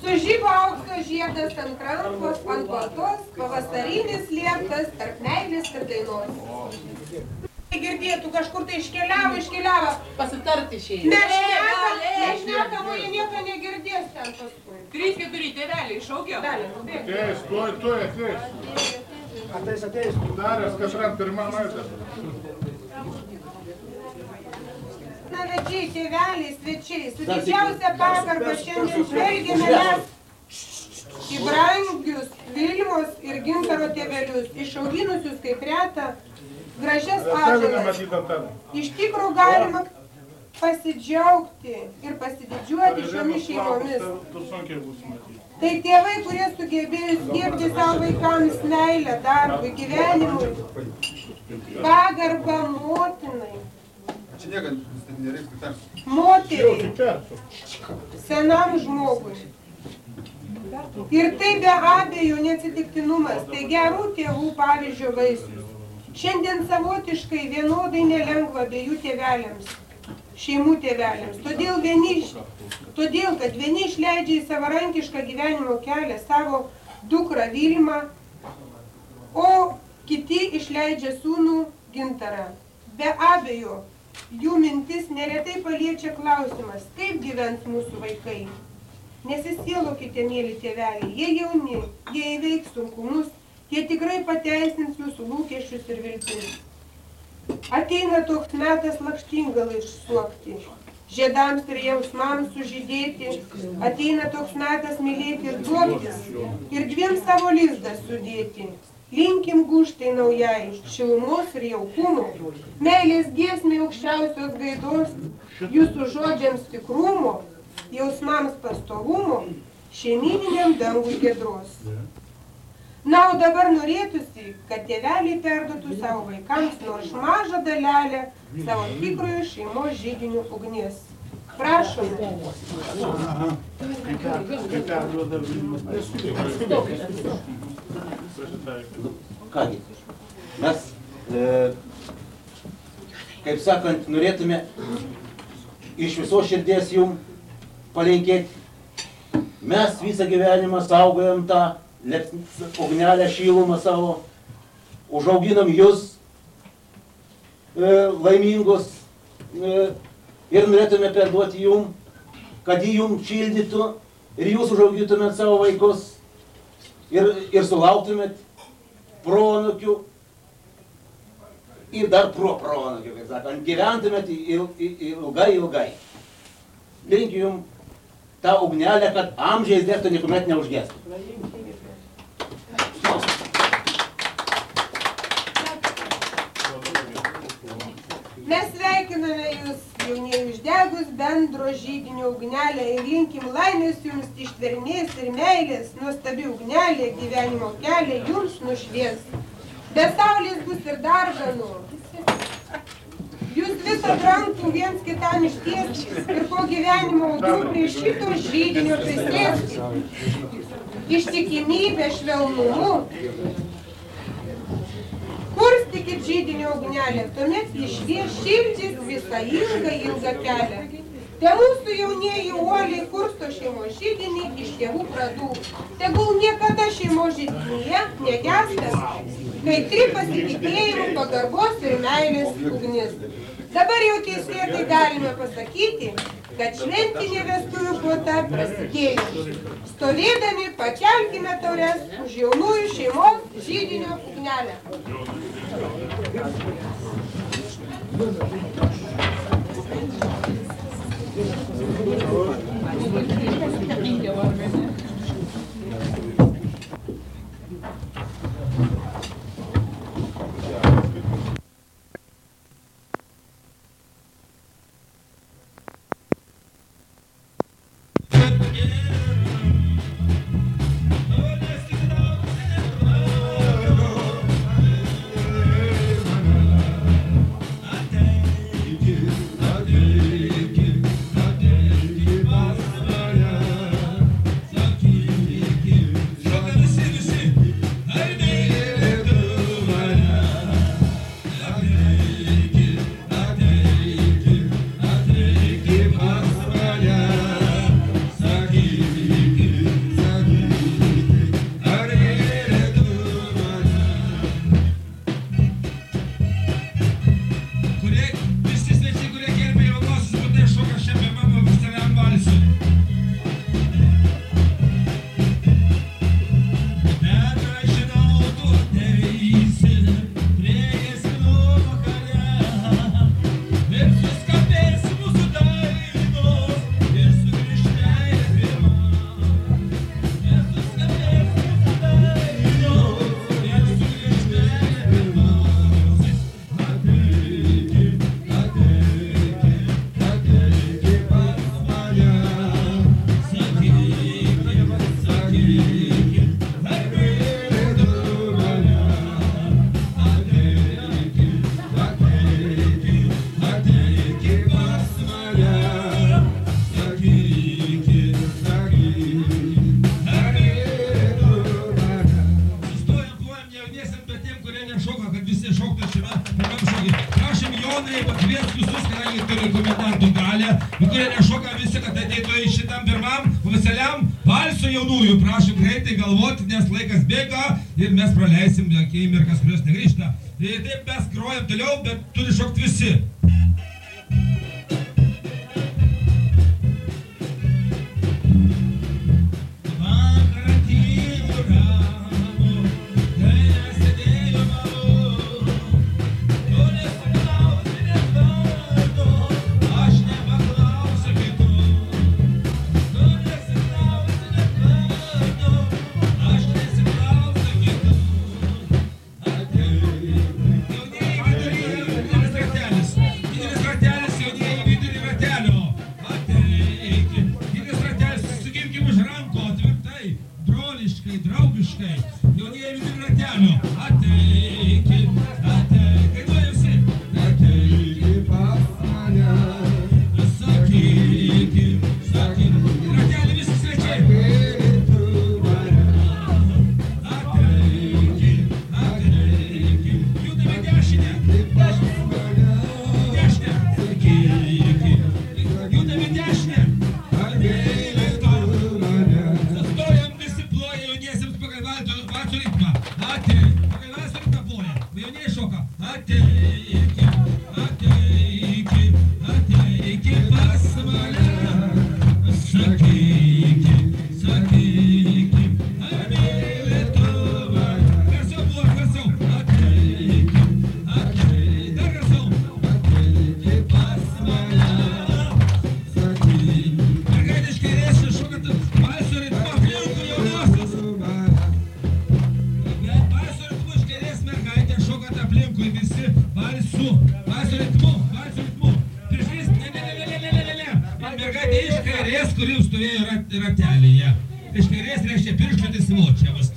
Sužybo aukso žiedas ant rankos, ant baltos, pavasarinis lieptas, tarp meilės ir dainos. Girdėtų, kažkur tai iškeliavo, iškeliavo. Pasitarti išėjai. Mes šnekam, mes šnekam, o jie nieko negirdės ten paskui. Trys, keturi tėveliai nubėk. Ateis, tuoj, tuoj ateis. Ateis, ateis. Daręs kažkam pirmam aitę. Na, vedžiai, tėveliai, svečiai, su didžiausia pagarba šiandien žvelgiame mes į brangius Vilmos ir Gintaro tėvelius, išauginusius kaip reta, gražias atžalas. Iš tikrųjų galima pasidžiaugti ir pasididžiuoti šiomis šeimomis. Tai tėvai, kurie sugebėjo skiepti savo vaikams meilę darbui, gyvenimui, pagarbą motinai, Pritarti. Jau moteriai, senam žmogui. Ir tai be abejo neatsitiktinumas, tai gerų tėvų pavyzdžio vaisius. Šiandien savotiškai vienodai nelengva abiejų tėveliams, šeimų tėveliams. Todėl, vieni, todėl kad vieni išleidžia į savarankišką gyvenimo kelią savo dukrą Vilmą, o kiti išleidžia sūnų gintarą. Be abejo, jų mintis neretai paliečia klausimas, kaip gyvens mūsų vaikai. Nesisielokite, mėly tėveliai, jie jauni, jie įveiks sunkumus, jie tikrai pateisins jūsų lūkesčius ir viltis. Ateina toks metas lakštingalai išsuokti, žiedams ir jausmams sužydėti, ateina toks metas mylėti ir duoktis, ir dviem savo lizdą sudėti. Linkim gūštai naujai, šilumos ir jaukumo, meilės giesmė aukščiausios gaidos, jūsų žodžiams tikrumo, jausmams pastovumo, šeimininiam dangui gedros. Na, o dabar norėtųsi, kad tėveliai perduotų savo vaikams nors mažą dalelę savo tikrojo šeimos žydinių ugnies. Prašome. Kaip perduoda Vilnius. Prisitaikė. Kągi, mes, e, kaip sakant, norėtume iš viso širdies jum palinkėti. Mes visą gyvenimą saugojam tą ugnelę šilumą savo, užauginam jūs e, laimingus e, ir norėtume perduoti jum, kad jį jum šildytų ir jūs užaugintumėt savo vaikus ir, ir sulauktumėt pronukių ir dar pro pronukių, kaip sakant, gyventumėt il, il, ilgai, ilgai. Linkiu jums tą ugnelę, kad amžiais dėtų niekuomet neužgestų. Mes sveikiname Jūs, jaunieji uždegus bendro žydinio ugnelę ir linkim laimės Jums ištvermės ir meilės, nuostabi ugnelė gyvenimo kelią Jums nušvies. Be saulės bus ir darganų. Jūs visą rankų viens kitam išties ir po gyvenimo audrų prie šito žydinio prisėsti. Ištikimybė švelnumu, Kurstykit žydinio ugnelę, tuomet jis švies širdis visą ilgą, ilgą kelią. Te mūsų jaunieji uoliai kursto šeimos žydinį iš tėvų pradų. Tegul niekada šeimos židinyje negesta, kai tri pasitikėjimų, pagarbos ir meilės ugnis. Dabar jau teisėtai galime pasakyti, kad šventinė vestuvių puota prasidėjo. Stovėdami pakelkime taures už jaunųjų šeimos žydinio ugnelę. Thank mes praleisim akimirkas, kurios negrįžta. Tai taip mes grojam toliau, bet turi šokti visi. Draugiškai jaunieji vidurinio kelio Филот, я вас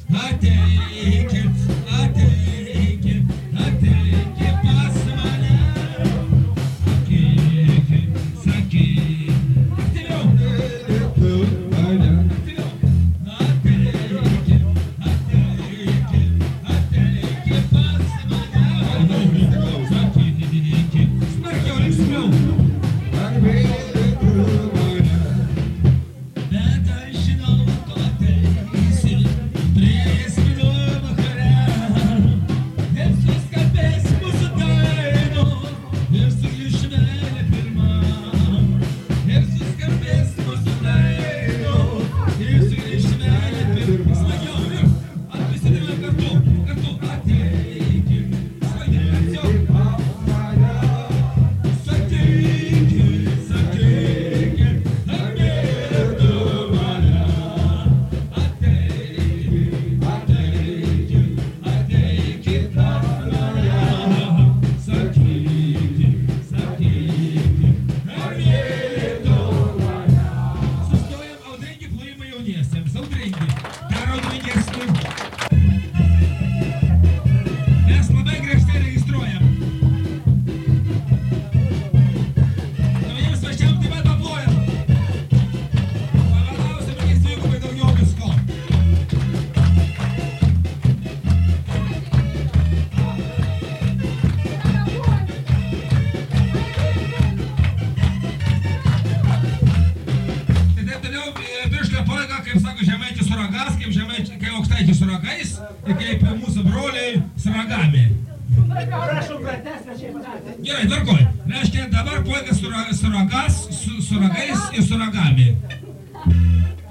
Sūris ir suragami.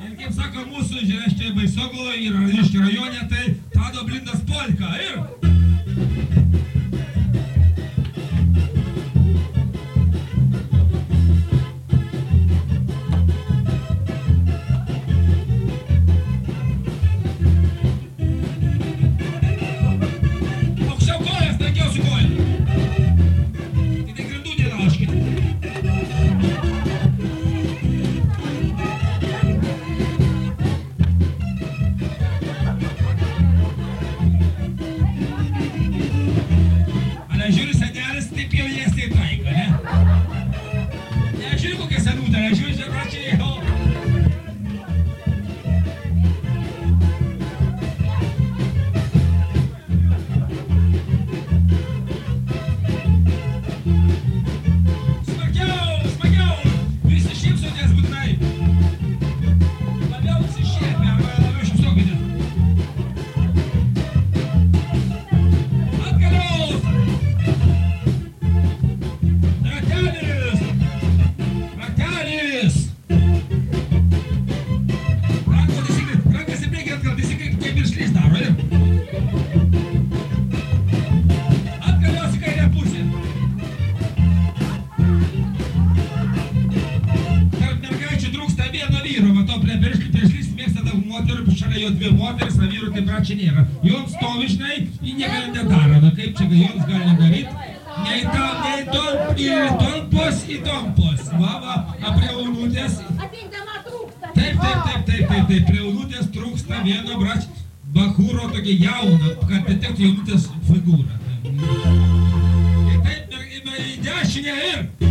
Ir kaip sako mūsų, reiškia, Baisoglo ir Rajoniškio rajone, tai Tado Blindas Polka ir čia nėra. Joms stovi, žinai, ir nieko nedaro. Na kaip čia joms gali daryti? Nei tam, nei tom, ir tompos, ir tompos. Va, va, a prie unutės. Taip, taip, taip, taip, taip, taip, prie unutės trūksta vieno brač bakūro tokį jauną, kad atitektų jaunutės figūrą. Ir taip, ir, ir, ir dešinę ir.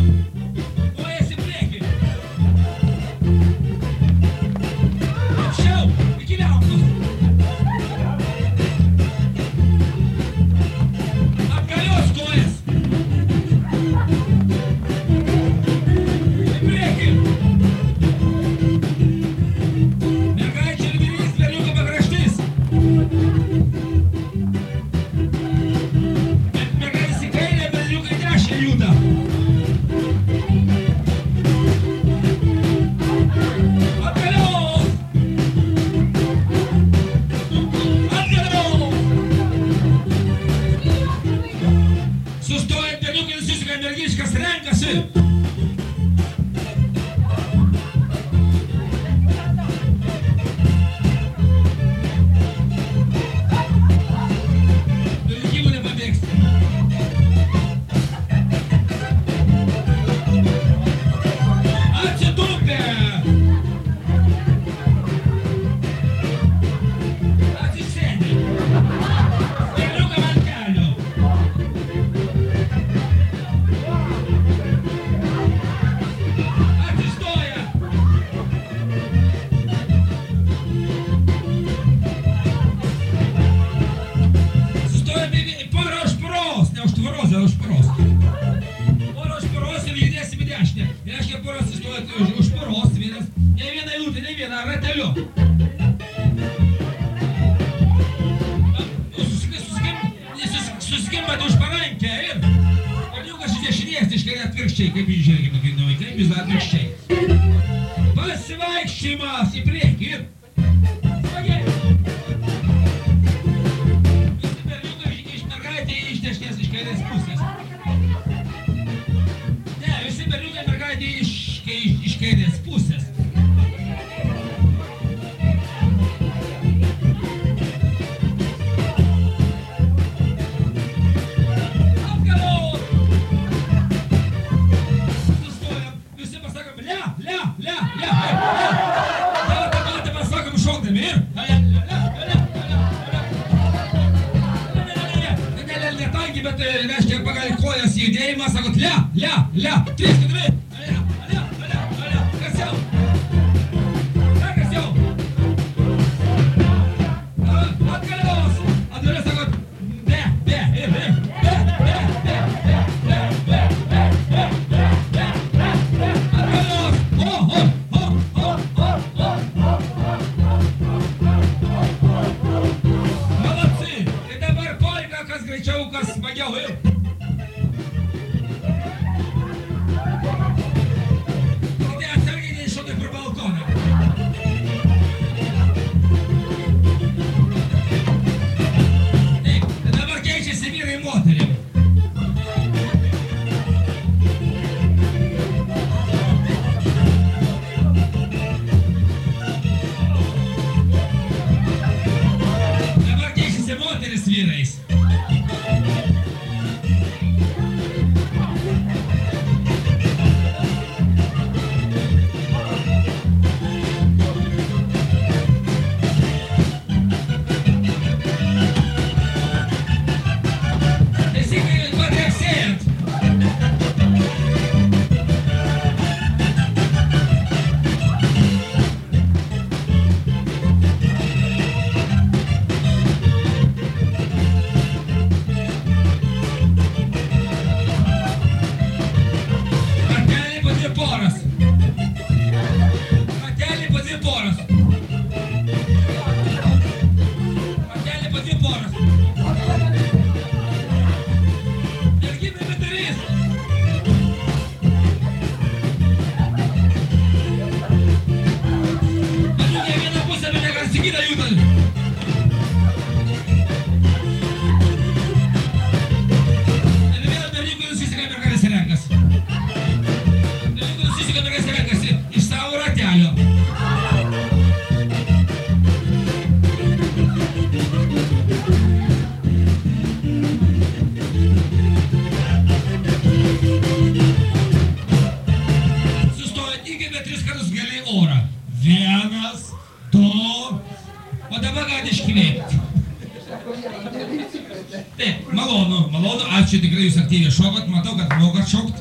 Aktyviai šokat, matau, kad mokat šokt,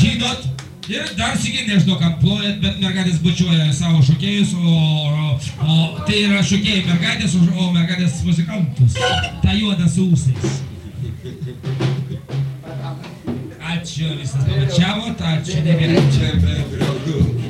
žinot. Ir dar sėki nežinau, kam plojat, bet mergaitės bučiuoja savo šokėjus, o, o, o tai yra šokėjai mergaitės, o, o mergaitės muzikantus. Ta juoda su ūsais. Ačiū visas pabučiavot, ačiū negerai. Čia be draugų